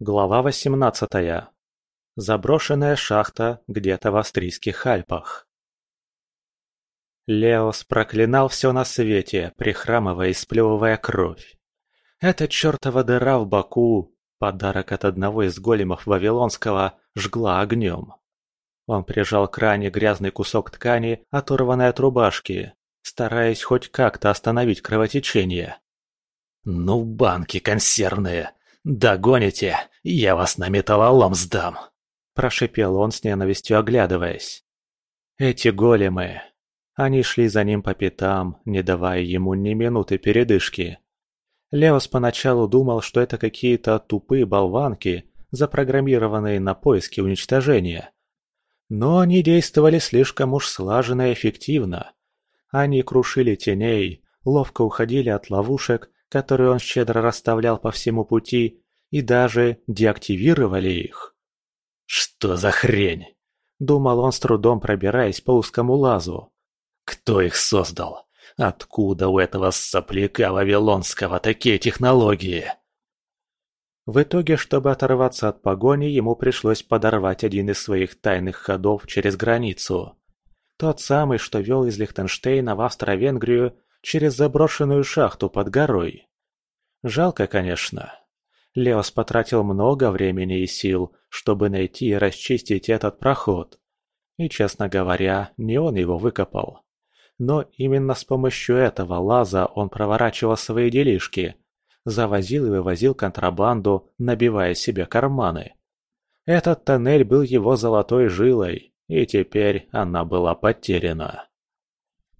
Глава восемнадцатая. Заброшенная шахта где-то в австрийских Альпах. Леос проклинал все на свете, прихрамывая и сплевывая кровь. Эта чертова дыра в боку, подарок от одного из големов Вавилонского, жгла огнем. Он прижал к ране грязный кусок ткани, оторванной от рубашки, стараясь хоть как-то остановить кровотечение. «Ну, банки консервные!» «Догоните, я вас на металлолом сдам!» Прошипел он с ненавистью оглядываясь. Эти големы... Они шли за ним по пятам, не давая ему ни минуты передышки. Леос поначалу думал, что это какие-то тупые болванки, запрограммированные на поиски уничтожения. Но они действовали слишком уж слаженно и эффективно. Они крушили теней, ловко уходили от ловушек которые он щедро расставлял по всему пути, и даже деактивировали их. «Что за хрень?» – думал он с трудом пробираясь по узкому лазу. «Кто их создал? Откуда у этого сопляка Вавилонского такие технологии?» В итоге, чтобы оторваться от погони, ему пришлось подорвать один из своих тайных ходов через границу. Тот самый, что вел из Лихтенштейна в Австро-Венгрию через заброшенную шахту под горой. Жалко, конечно. Леос потратил много времени и сил, чтобы найти и расчистить этот проход. И, честно говоря, не он его выкопал. Но именно с помощью этого лаза он проворачивал свои делишки, завозил и вывозил контрабанду, набивая себе карманы. Этот тоннель был его золотой жилой, и теперь она была потеряна.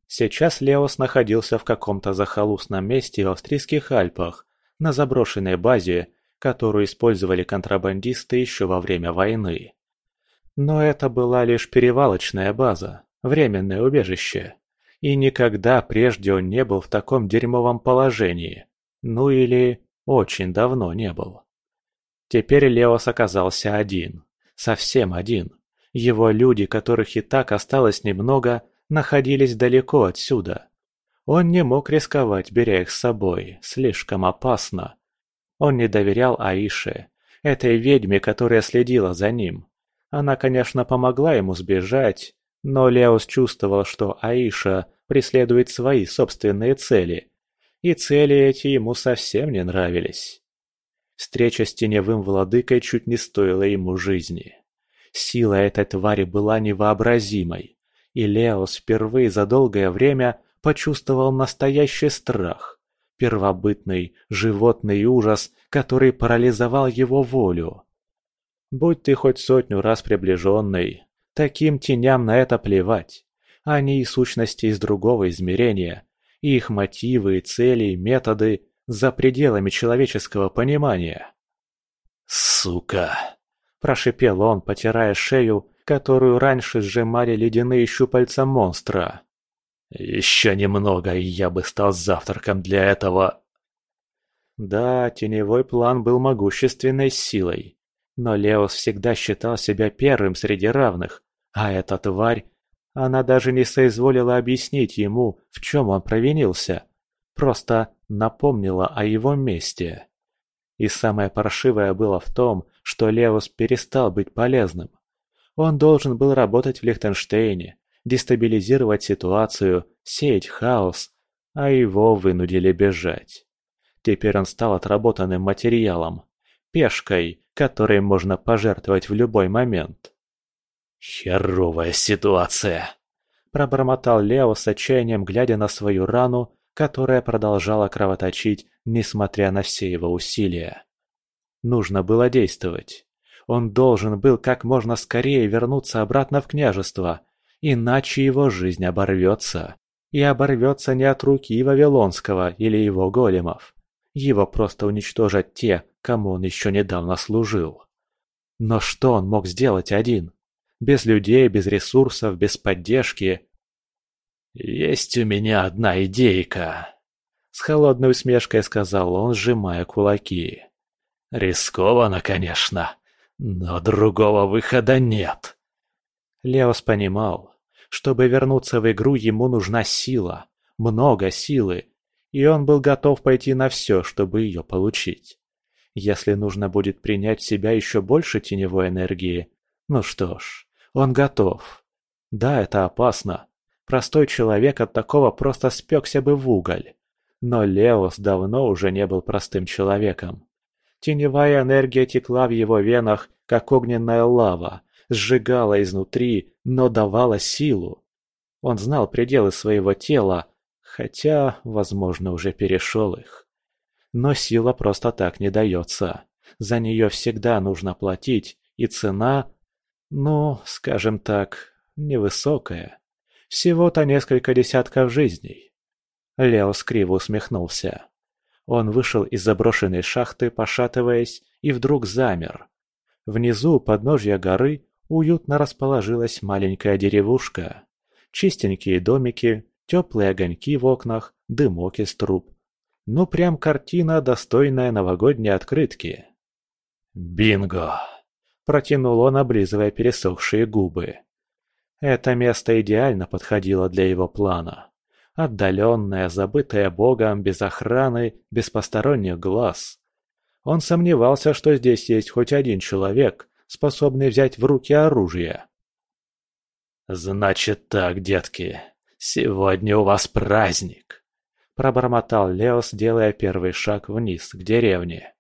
Сейчас Леос находился в каком-то захолустном месте в австрийских Альпах, на заброшенной базе, которую использовали контрабандисты еще во время войны. Но это была лишь перевалочная база, временное убежище. И никогда прежде он не был в таком дерьмовом положении. Ну или очень давно не был. Теперь Леос оказался один. Совсем один. Его люди, которых и так осталось немного, находились далеко отсюда. Он не мог рисковать, беря их с собой, слишком опасно. Он не доверял Аише, этой ведьме, которая следила за ним. Она, конечно, помогла ему сбежать, но Леос чувствовал, что Аиша преследует свои собственные цели, и цели эти ему совсем не нравились. Встреча с теневым владыкой чуть не стоила ему жизни. Сила этой твари была невообразимой и Леос впервые за долгое время почувствовал настоящий страх, первобытный животный ужас, который парализовал его волю. Будь ты хоть сотню раз приближенный, таким теням на это плевать. Они и сущности из другого измерения, и их мотивы, цели, методы за пределами человеческого понимания. «Сука!» – прошипел он, потирая шею которую раньше сжимали ледяные щупальца монстра. «Еще немного, и я бы стал завтраком для этого...» Да, теневой план был могущественной силой, но Леос всегда считал себя первым среди равных, а эта тварь, она даже не соизволила объяснить ему, в чем он провинился, просто напомнила о его месте. И самое паршивое было в том, что Леос перестал быть полезным. Он должен был работать в Лихтенштейне, дестабилизировать ситуацию, сеять хаос, а его вынудили бежать. Теперь он стал отработанным материалом, пешкой, которой можно пожертвовать в любой момент. «Херовая ситуация!» – пробормотал Лео с отчаянием, глядя на свою рану, которая продолжала кровоточить, несмотря на все его усилия. Нужно было действовать. Он должен был как можно скорее вернуться обратно в княжество, иначе его жизнь оборвется. И оборвется не от руки Вавилонского или его големов. Его просто уничтожат те, кому он еще недавно служил. Но что он мог сделать один? Без людей, без ресурсов, без поддержки. «Есть у меня одна идейка», — с холодной усмешкой сказал он, сжимая кулаки. «Рискованно, конечно, но другого выхода нет. Леос понимал, чтобы вернуться в игру ему нужна сила, много силы, и он был готов пойти на все, чтобы ее получить. Если нужно будет принять в себя еще больше теневой энергии, ну что ж, он готов. Да, это опасно. Простой человек от такого просто спекся бы в уголь. Но Леос давно уже не был простым человеком. Теневая энергия текла в его венах, как огненная лава, сжигала изнутри, но давала силу. Он знал пределы своего тела, хотя, возможно, уже перешел их. Но сила просто так не дается. За нее всегда нужно платить, и цена, ну, скажем так, невысокая. Всего-то несколько десятков жизней. Лео скриво усмехнулся. Он вышел из заброшенной шахты, пошатываясь, и вдруг замер. Внизу, у подножья горы, уютно расположилась маленькая деревушка. Чистенькие домики, теплые огоньки в окнах, дымок из труб. Ну прям картина, достойная новогодней открытки. «Бинго!» – протянул он, облизывая пересохшие губы. Это место идеально подходило для его плана. Отдаленное, забытое богом, без охраны, без посторонних глаз. Он сомневался, что здесь есть хоть один человек, способный взять в руки оружие. «Значит так, детки, сегодня у вас праздник!» Пробормотал Леос, делая первый шаг вниз, к деревне.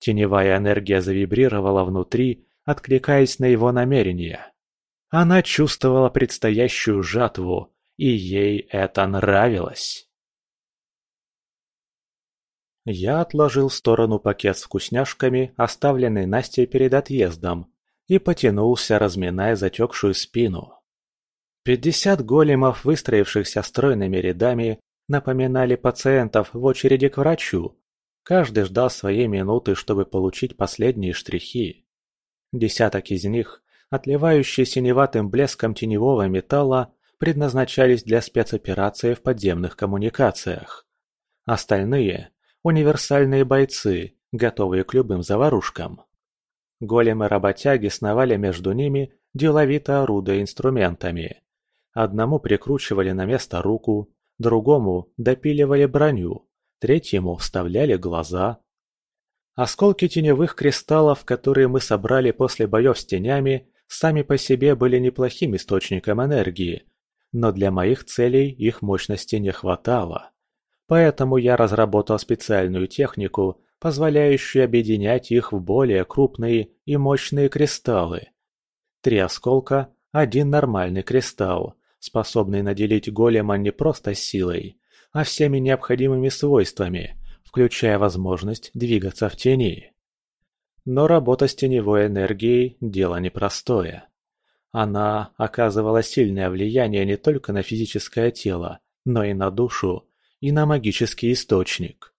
Теневая энергия завибрировала внутри, откликаясь на его намерения. Она чувствовала предстоящую жатву, и ей это нравилось. Я отложил в сторону пакет с вкусняшками, оставленный Настей перед отъездом, и потянулся, разминая затекшую спину. Пятьдесят големов, выстроившихся стройными рядами, напоминали пациентов в очереди к врачу. Каждый ждал своей минуты, чтобы получить последние штрихи. Десяток из них, отливающие синеватым блеском теневого металла, предназначались для спецоперации в подземных коммуникациях. Остальные – универсальные бойцы, готовые к любым заварушкам. Големы-работяги сновали между ними, деловито орудуя инструментами. Одному прикручивали на место руку, другому допиливали броню, третьему вставляли глаза. Осколки теневых кристаллов, которые мы собрали после боев с тенями, сами по себе были неплохим источником энергии, но для моих целей их мощности не хватало. Поэтому я разработал специальную технику, позволяющую объединять их в более крупные и мощные кристаллы. Три осколка – один нормальный кристалл, способный наделить голема не просто силой, а всеми необходимыми свойствами, включая возможность двигаться в тени. Но работа с теневой энергией – дело непростое. Она оказывала сильное влияние не только на физическое тело, но и на душу, и на магический источник.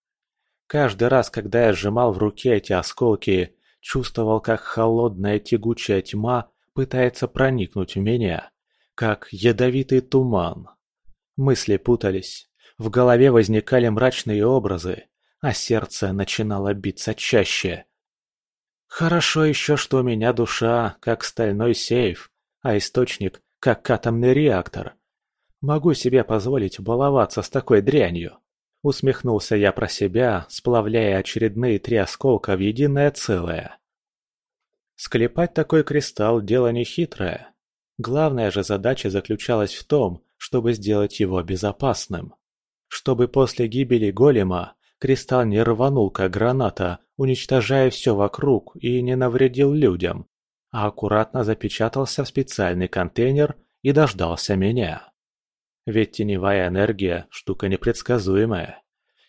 Каждый раз, когда я сжимал в руке эти осколки, чувствовал, как холодная тягучая тьма пытается проникнуть в меня как ядовитый туман. Мысли путались, в голове возникали мрачные образы, а сердце начинало биться чаще. Хорошо еще, что у меня душа, как стальной сейф, а источник, как атомный реактор. Могу себе позволить баловаться с такой дрянью. Усмехнулся я про себя, сплавляя очередные три осколка в единое целое. Склепать такой кристалл – дело нехитрое. Главная же задача заключалась в том, чтобы сделать его безопасным. Чтобы после гибели голема кристалл не рванул как граната, уничтожая все вокруг и не навредил людям, а аккуратно запечатался в специальный контейнер и дождался меня. Ведь теневая энергия – штука непредсказуемая.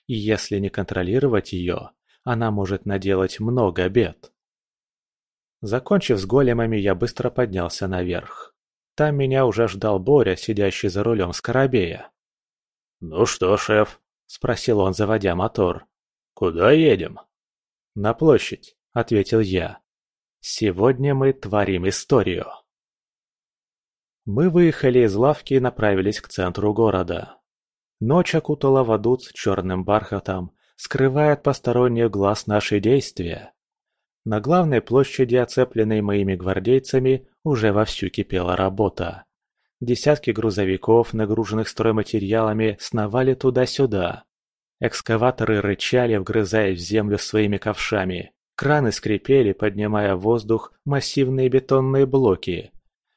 И если не контролировать ее, она может наделать много бед. Закончив с големами, я быстро поднялся наверх. Там меня уже ждал Боря, сидящий за рулем Скоробея. «Ну что, шеф?» – спросил он, заводя мотор. «Куда едем?» «На площадь», – ответил я. «Сегодня мы творим историю». Мы выехали из лавки и направились к центру города. Ночь окутала Вадуц черным бархатом, скрывая от посторонних глаз наши действия. На главной площади, оцепленной моими гвардейцами, уже вовсю кипела работа. Десятки грузовиков, нагруженных стройматериалами, сновали туда-сюда. Экскаваторы рычали, вгрызаясь в землю своими ковшами. Краны скрипели, поднимая в воздух массивные бетонные блоки.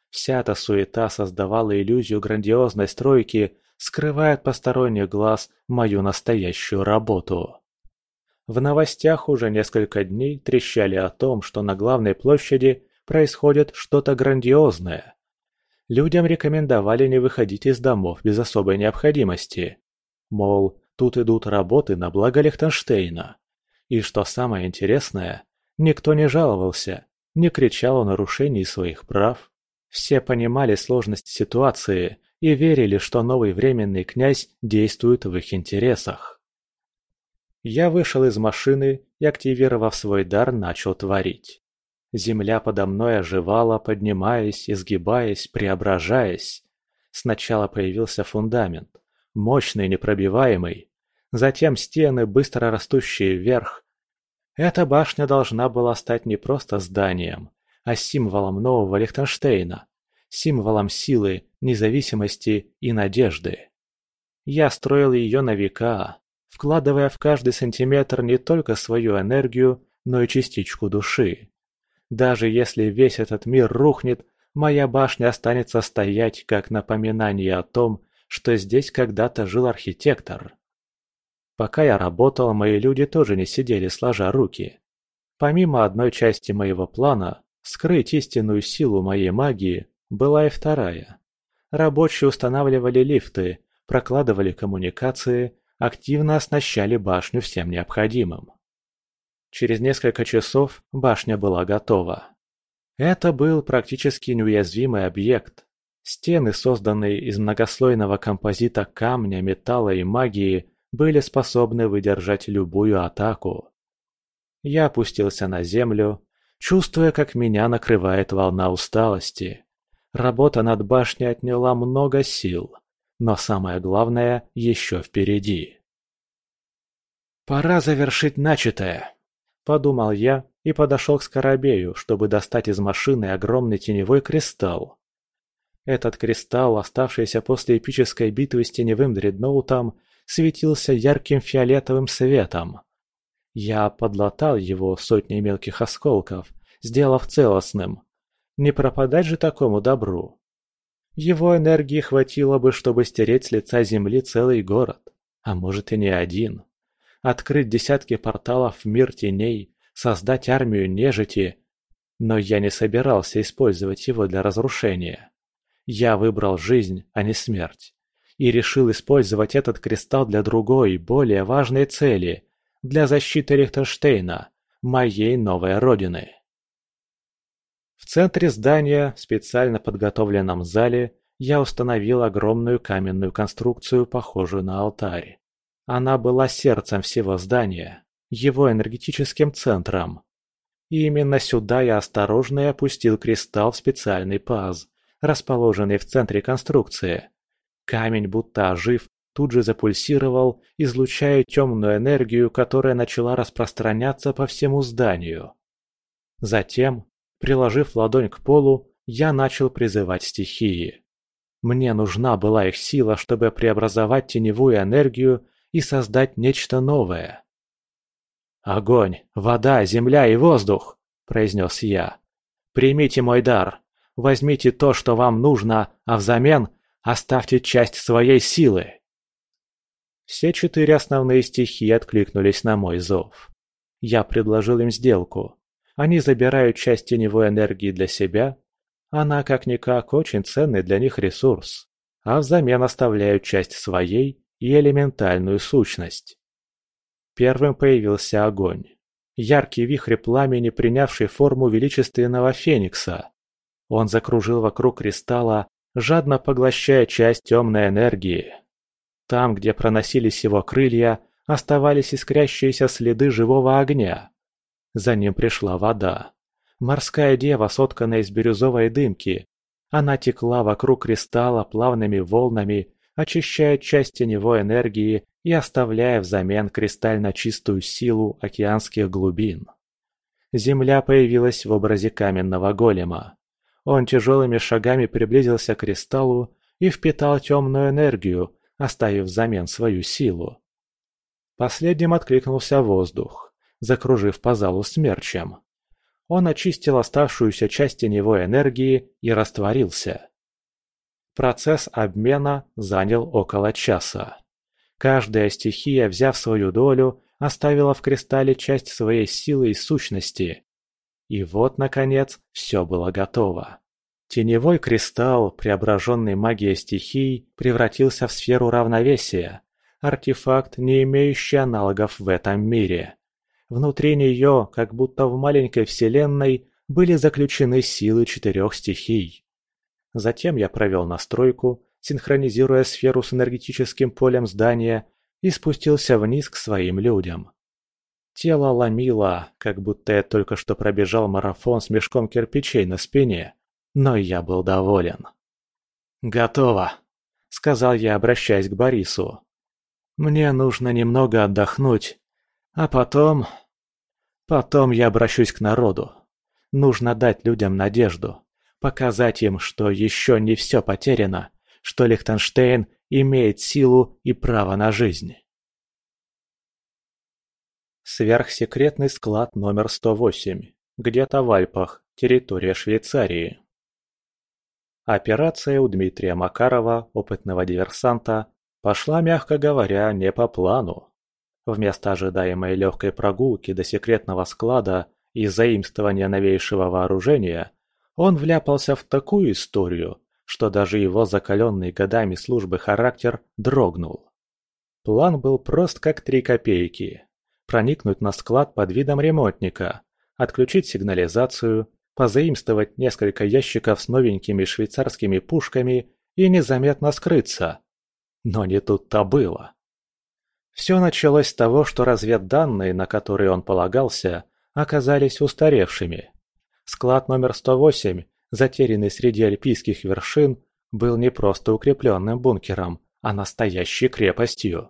Вся эта суета создавала иллюзию грандиозной стройки, скрывая от посторонних глаз мою настоящую работу. В новостях уже несколько дней трещали о том, что на главной площади происходит что-то грандиозное. Людям рекомендовали не выходить из домов без особой необходимости. Мол, тут идут работы на благо Лихтенштейна. И что самое интересное, никто не жаловался, не кричал о нарушении своих прав. Все понимали сложность ситуации и верили, что новый временный князь действует в их интересах. Я вышел из машины и, активировав свой дар, начал творить. Земля подо мной оживала, поднимаясь, изгибаясь, преображаясь. Сначала появился фундамент, мощный, непробиваемый. Затем стены, быстро растущие вверх. Эта башня должна была стать не просто зданием, а символом нового Лихтенштейна, символом силы, независимости и надежды. Я строил ее на века, вкладывая в каждый сантиметр не только свою энергию, но и частичку души. Даже если весь этот мир рухнет, моя башня останется стоять как напоминание о том, что здесь когда-то жил архитектор. Пока я работал, мои люди тоже не сидели сложа руки. Помимо одной части моего плана, скрыть истинную силу моей магии, была и вторая. Рабочие устанавливали лифты, прокладывали коммуникации, активно оснащали башню всем необходимым. Через несколько часов башня была готова. Это был практически неуязвимый объект. Стены, созданные из многослойного композита камня, металла и магии, были способны выдержать любую атаку. Я опустился на землю, чувствуя, как меня накрывает волна усталости. Работа над башней отняла много сил, но самое главное еще впереди. «Пора завершить начатое», Подумал я и подошел к Скоробею, чтобы достать из машины огромный теневой кристалл. Этот кристалл, оставшийся после эпической битвы с теневым дредноутом, светился ярким фиолетовым светом. Я подлатал его сотней мелких осколков, сделав целостным. Не пропадать же такому добру. Его энергии хватило бы, чтобы стереть с лица земли целый город, а может и не один открыть десятки порталов в мир теней, создать армию нежити. Но я не собирался использовать его для разрушения. Я выбрал жизнь, а не смерть. И решил использовать этот кристалл для другой, более важной цели – для защиты Лихтенштейна, моей новой родины. В центре здания, в специально подготовленном зале, я установил огромную каменную конструкцию, похожую на алтарь. Она была сердцем всего здания, его энергетическим центром. И именно сюда я осторожно и опустил кристалл в специальный паз, расположенный в центре конструкции. Камень, будто ожив, тут же запульсировал, излучая темную энергию, которая начала распространяться по всему зданию. Затем, приложив ладонь к полу, я начал призывать стихии. Мне нужна была их сила, чтобы преобразовать теневую энергию и создать нечто новое. «Огонь, вода, земля и воздух!» – произнес я. «Примите мой дар, возьмите то, что вам нужно, а взамен оставьте часть своей силы!» Все четыре основные стихии откликнулись на мой зов. Я предложил им сделку. Они забирают часть теневой энергии для себя, она как-никак очень ценный для них ресурс, а взамен оставляют часть своей и элементальную сущность. Первым появился огонь. Яркий вихрь пламени, принявший форму величественного феникса. Он закружил вокруг кристалла, жадно поглощая часть темной энергии. Там, где проносились его крылья, оставались искрящиеся следы живого огня. За ним пришла вода. Морская дева, сотканная из бирюзовой дымки. Она текла вокруг кристалла плавными волнами, очищая часть теневой энергии и оставляя взамен кристально чистую силу океанских глубин. Земля появилась в образе каменного голема. Он тяжелыми шагами приблизился к кристаллу и впитал темную энергию, оставив взамен свою силу. Последним откликнулся воздух, закружив по залу смерчем. Он очистил оставшуюся часть теневой энергии и растворился. Процесс обмена занял около часа. Каждая стихия, взяв свою долю, оставила в кристалле часть своей силы и сущности. И вот, наконец, все было готово. Теневой кристалл, преображенный магией стихий, превратился в сферу равновесия, артефакт, не имеющий аналогов в этом мире. Внутри нее, как будто в маленькой вселенной, были заключены силы четырех стихий. Затем я провел настройку, синхронизируя сферу с энергетическим полем здания и спустился вниз к своим людям. Тело ломило, как будто я только что пробежал марафон с мешком кирпичей на спине, но я был доволен. «Готово», — сказал я, обращаясь к Борису. «Мне нужно немного отдохнуть, а потом... Потом я обращусь к народу. Нужно дать людям надежду, показать им, что еще не все потеряно, что Лихтенштейн имеет силу и право на жизнь. Сверхсекретный склад номер 108. Где-то в Альпах, территория Швейцарии. Операция у Дмитрия Макарова, опытного диверсанта, пошла, мягко говоря, не по плану. Вместо ожидаемой легкой прогулки до секретного склада и заимствования новейшего вооружения, он вляпался в такую историю, что даже его закаленный годами службы характер дрогнул. План был прост как три копейки. Проникнуть на склад под видом ремонтника, отключить сигнализацию, позаимствовать несколько ящиков с новенькими швейцарскими пушками и незаметно скрыться. Но не тут-то было. Все началось с того, что разведданные, на которые он полагался, оказались устаревшими. Склад номер 108 затерянный среди альпийских вершин, был не просто укрепленным бункером, а настоящей крепостью.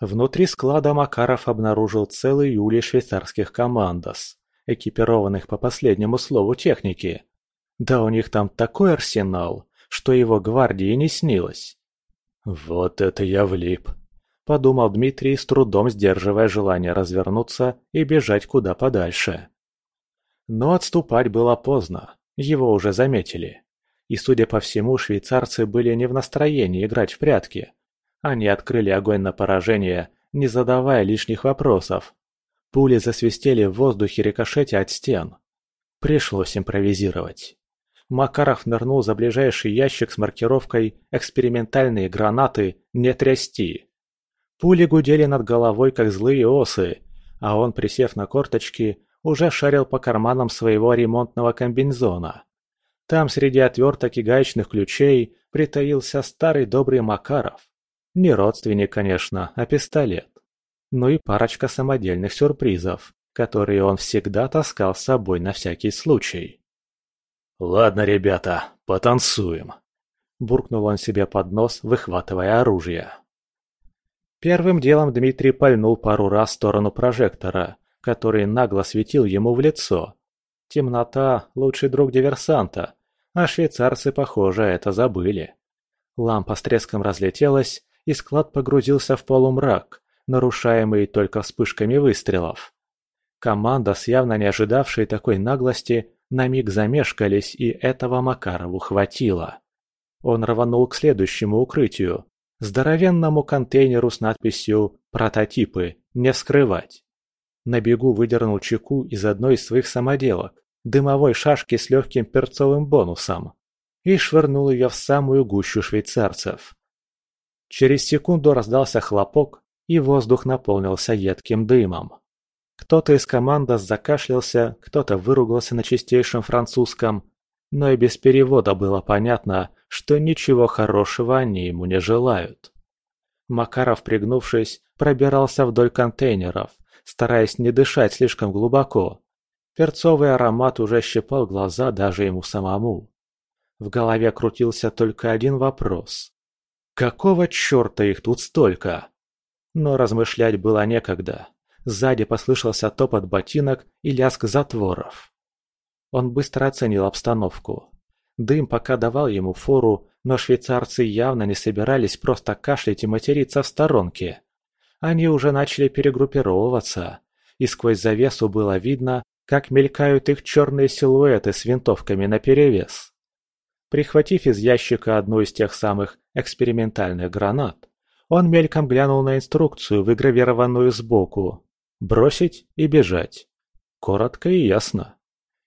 Внутри склада Макаров обнаружил целый улей швейцарских командос, экипированных по последнему слову техники. Да у них там такой арсенал, что его гвардии не снилось. «Вот это я влип!» – подумал Дмитрий, с трудом сдерживая желание развернуться и бежать куда подальше. Но отступать было поздно. Его уже заметили. И, судя по всему, швейцарцы были не в настроении играть в прятки. Они открыли огонь на поражение, не задавая лишних вопросов. Пули засвистели в воздухе рикошете от стен. Пришлось импровизировать. Макаров нырнул за ближайший ящик с маркировкой «Экспериментальные гранаты не трясти». Пули гудели над головой, как злые осы, а он, присев на корточки, уже шарил по карманам своего ремонтного комбинезона. Там среди отверток и гаечных ключей притаился старый добрый Макаров. Не родственник, конечно, а пистолет. Ну и парочка самодельных сюрпризов, которые он всегда таскал с собой на всякий случай. «Ладно, ребята, потанцуем», – буркнул он себе под нос, выхватывая оружие. Первым делом Дмитрий пальнул пару раз в сторону прожектора, который нагло светил ему в лицо. Темнота – лучший друг диверсанта, а швейцарцы, похоже, это забыли. Лампа с треском разлетелась, и склад погрузился в полумрак, нарушаемый только вспышками выстрелов. Команда, с явно не ожидавшей такой наглости, на миг замешкались, и этого Макарову хватило. Он рванул к следующему укрытию, здоровенному контейнеру с надписью «Прототипы. Не вскрывать». На бегу выдернул чеку из одной из своих самоделок, дымовой шашки с легким перцовым бонусом, и швырнул ее в самую гущу швейцарцев. Через секунду раздался хлопок, и воздух наполнился едким дымом. Кто-то из команды закашлялся, кто-то выругался на чистейшем французском, но и без перевода было понятно, что ничего хорошего они ему не желают. Макаров, пригнувшись, пробирался вдоль контейнеров, стараясь не дышать слишком глубоко. Перцовый аромат уже щипал глаза даже ему самому. В голове крутился только один вопрос. Какого черта их тут столько? Но размышлять было некогда. Сзади послышался топот ботинок и лязг затворов. Он быстро оценил обстановку. Дым пока давал ему фору, но швейцарцы явно не собирались просто кашлять и материться в сторонке. Они уже начали перегруппировываться, и сквозь завесу было видно, как мелькают их черные силуэты с винтовками наперевес. Прихватив из ящика одну из тех самых экспериментальных гранат, он мельком глянул на инструкцию, выгравированную сбоку. Бросить и бежать. Коротко и ясно.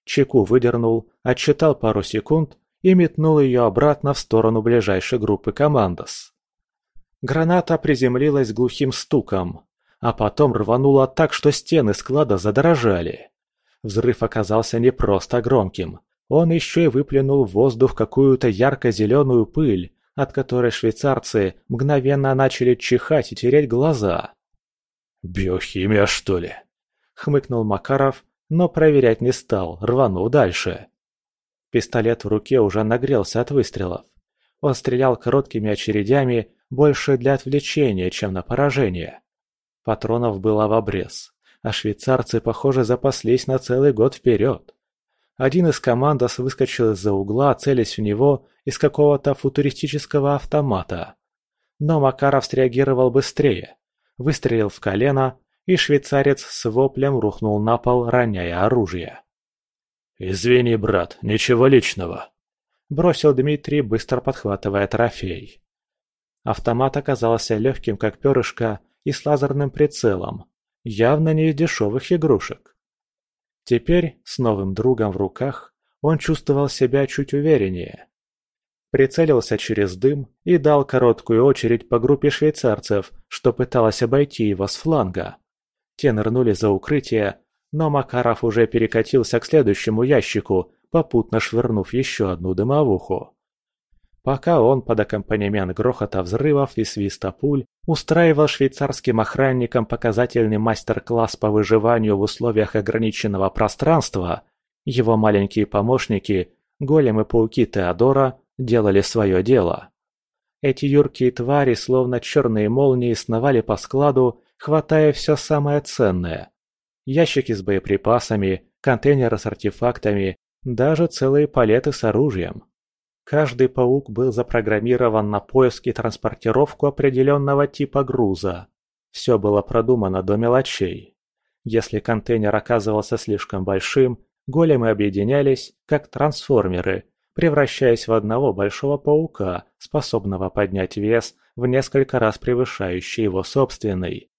Чеку выдернул, отчитал пару секунд и метнул ее обратно в сторону ближайшей группы «Командос». Граната приземлилась глухим стуком, а потом рванула так, что стены склада задрожали. Взрыв оказался не просто громким, он еще и выплюнул в воздух какую-то ярко-зеленую пыль, от которой швейцарцы мгновенно начали чихать и тереть глаза. «Биохимия, что ли?» — хмыкнул Макаров, но проверять не стал, рванул дальше. Пистолет в руке уже нагрелся от выстрелов. Он стрелял короткими очередями, больше для отвлечения, чем на поражение. Патронов было в обрез, а швейцарцы, похоже, запаслись на целый год вперед. Один из командос выскочил из-за угла, целясь в него из какого-то футуристического автомата. Но Макаров среагировал быстрее, выстрелил в колено, и швейцарец с воплем рухнул на пол, роняя оружие. «Извини, брат, ничего личного», — бросил Дмитрий, быстро подхватывая трофей. Автомат оказался легким, как перышко, и с лазерным прицелом, явно не из дешевых игрушек. Теперь, с новым другом в руках, он чувствовал себя чуть увереннее. Прицелился через дым и дал короткую очередь по группе швейцарцев, что пыталась обойти его с фланга. Те нырнули за укрытие, но Макаров уже перекатился к следующему ящику, попутно швырнув еще одну дымовуху. Пока он под аккомпанемент грохота взрывов и свиста пуль устраивал швейцарским охранникам показательный мастер-класс по выживанию в условиях ограниченного пространства, его маленькие помощники, голем и пауки Теодора, делали свое дело. Эти юркие твари, словно черные молнии, сновали по складу, хватая все самое ценное ящики с боеприпасами, контейнеры с артефактами, даже целые палеты с оружием. Каждый паук был запрограммирован на поиск и транспортировку определенного типа груза. Все было продумано до мелочей. Если контейнер оказывался слишком большим, големы объединялись, как трансформеры, превращаясь в одного большого паука, способного поднять вес в несколько раз превышающий его собственный.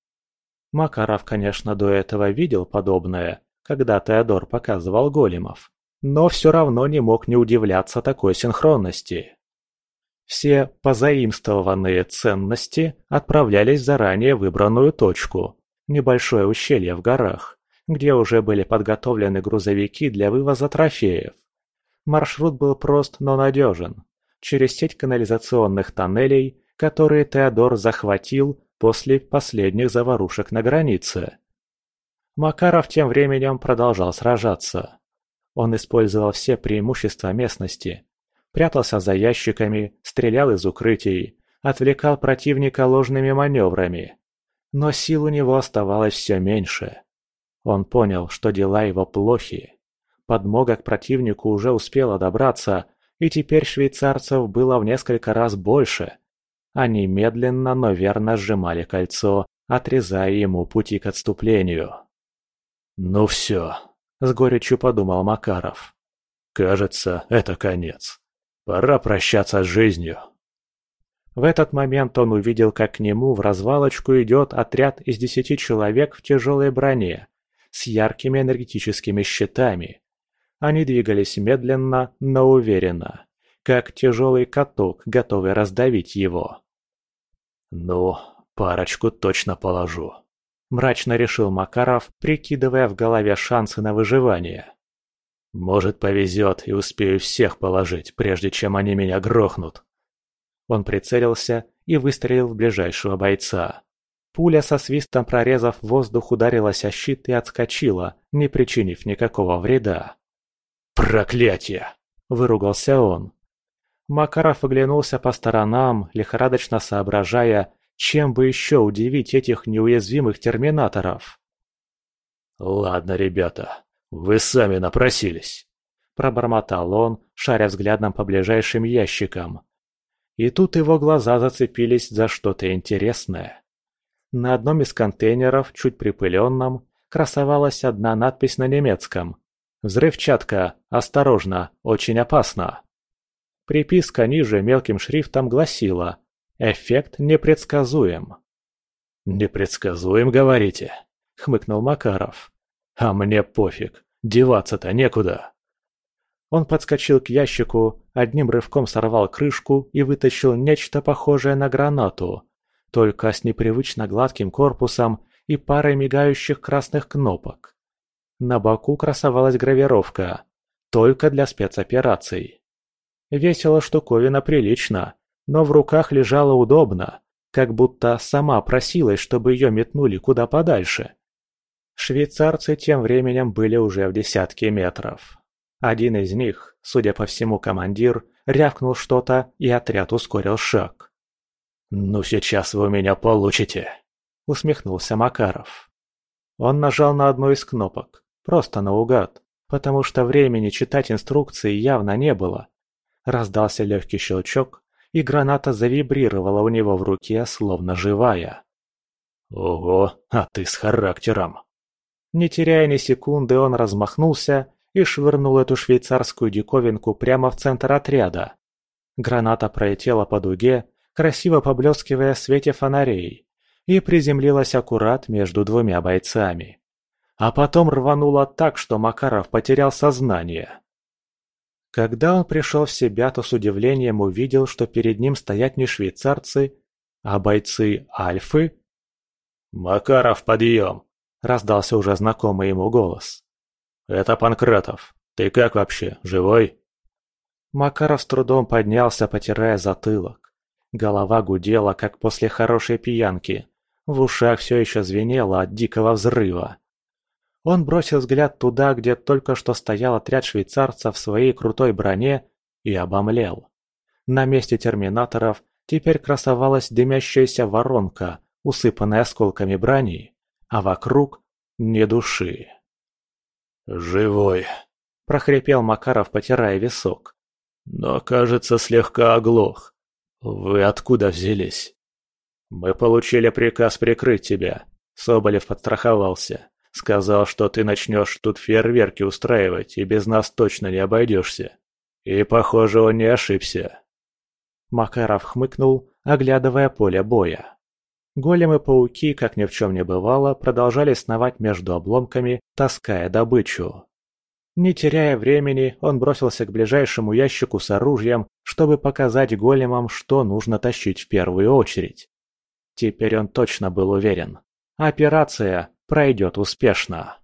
Макаров, конечно, до этого видел подобное, когда Теодор показывал големов, но все равно не мог не удивляться такой синхронности. Все позаимствованные ценности отправлялись в заранее выбранную точку – небольшое ущелье в горах, где уже были подготовлены грузовики для вывоза трофеев. Маршрут был прост, но надежен. Через сеть канализационных тоннелей, которые Теодор захватил после последних заварушек на границе. Макаров тем временем продолжал сражаться. Он использовал все преимущества местности. Прятался за ящиками, стрелял из укрытий, отвлекал противника ложными маневрами. Но сил у него оставалось все меньше. Он понял, что дела его плохи. Подмога к противнику уже успела добраться, и теперь швейцарцев было в несколько раз больше, они медленно, но верно сжимали кольцо, отрезая ему пути к отступлению. «Ну все», — с горечью подумал Макаров. «Кажется, это конец. Пора прощаться с жизнью». В этот момент он увидел, как к нему в развалочку идет отряд из десяти человек в тяжелой броне, с яркими энергетическими щитами. Они двигались медленно, но уверенно как тяжелый каток, готовый раздавить его. «Ну, парочку точно положу», – мрачно решил Макаров, прикидывая в голове шансы на выживание. «Может, повезет и успею всех положить, прежде чем они меня грохнут». Он прицелился и выстрелил в ближайшего бойца. Пуля со свистом прорезав воздух ударилась о щит и отскочила, не причинив никакого вреда. «Проклятие!» – выругался он. Макаров оглянулся по сторонам, лихорадочно соображая, чем бы еще удивить этих неуязвимых терминаторов. «Ладно, ребята, вы сами напросились», – пробормотал он, шаря взглядом по ближайшим ящикам. И тут его глаза зацепились за что-то интересное. На одном из контейнеров, чуть припыленном, красовалась одна надпись на немецком. «Взрывчатка! Осторожно! Очень опасно!» Приписка ниже мелким шрифтом гласила «Эффект непредсказуем». «Непредсказуем, говорите?» — хмыкнул Макаров. «А мне пофиг, деваться-то некуда». Он подскочил к ящику, одним рывком сорвал крышку и вытащил нечто похожее на гранату, только с непривычно гладким корпусом и парой мигающих красных кнопок. На боку красовалась гравировка «Только для спецопераций». Весила штуковина прилично, но в руках лежала удобно, как будто сама просилась, чтобы ее метнули куда подальше. Швейцарцы тем временем были уже в десятке метров. Один из них, судя по всему командир, рявкнул что-то, и отряд ускорил шаг. «Ну сейчас вы меня получите!» — усмехнулся Макаров. Он нажал на одну из кнопок, просто наугад, потому что времени читать инструкции явно не было. Раздался легкий щелчок, и граната завибрировала у него в руке, словно живая. «Ого, а ты с характером!» Не теряя ни секунды, он размахнулся и швырнул эту швейцарскую диковинку прямо в центр отряда. Граната пролетела по дуге, красиво поблескивая в свете фонарей, и приземлилась аккурат между двумя бойцами. А потом рванула так, что Макаров потерял сознание. Когда он пришел в себя, то с удивлением увидел, что перед ним стоят не швейцарцы, а бойцы Альфы. «Макаров, подъем!» – раздался уже знакомый ему голос. «Это Панкратов. Ты как вообще, живой?» Макаров с трудом поднялся, потирая затылок. Голова гудела, как после хорошей пьянки. В ушах все еще звенело от дикого взрыва. Он бросил взгляд туда, где только что стоял отряд швейцарцев в своей крутой броне, и обомлел. На месте терминаторов теперь красовалась дымящаяся воронка, усыпанная осколками брони, а вокруг — ни души. «Живой!» – прохрипел Макаров, потирая висок. «Но, кажется, слегка оглох. Вы откуда взялись?» «Мы получили приказ прикрыть тебя», – Соболев подстраховался. «Сказал, что ты начнешь тут фейерверки устраивать, и без нас точно не обойдешься. И, похоже, он не ошибся». Макаров хмыкнул, оглядывая поле боя. Големы-пауки, как ни в чем не бывало, продолжали сновать между обломками, таская добычу. Не теряя времени, он бросился к ближайшему ящику с оружием, чтобы показать големам, что нужно тащить в первую очередь. Теперь он точно был уверен. Операция пройдет успешно.